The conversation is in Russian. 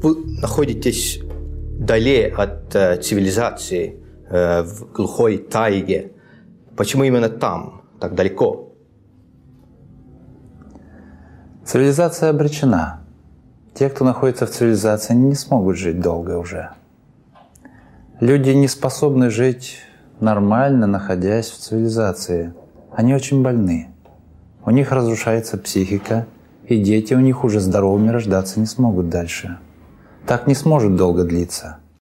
Вы находитесь далее от э, цивилизации, э, в глухой тайге. Почему именно там, так далеко? Цивилизация обречена. Те, кто находится в цивилизации, не смогут жить долго уже. Люди не способны жить нормально, находясь в цивилизации. Они очень больны. У них разрушается психика, и дети у них уже здоровыми рождаться не смогут дальше. Так не сможет долго длиться.